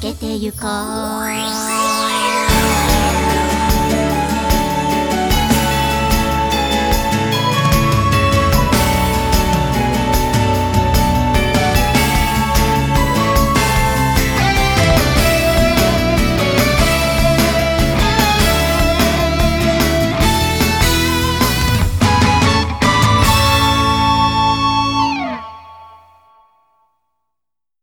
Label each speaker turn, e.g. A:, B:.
A: けてゆこう。